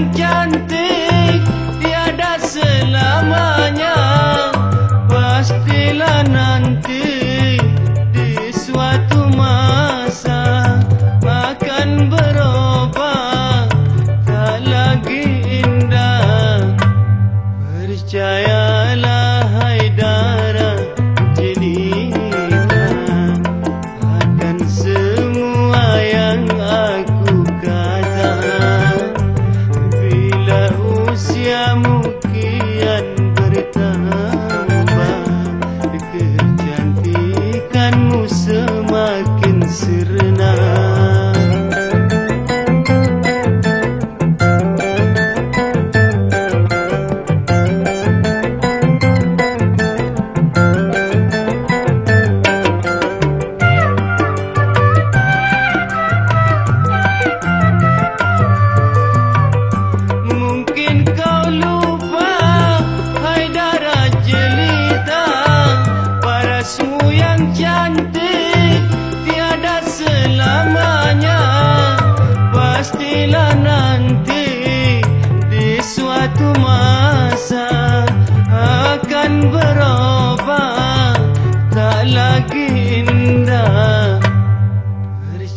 Ia ada selamanya, pastilah nanti di suatu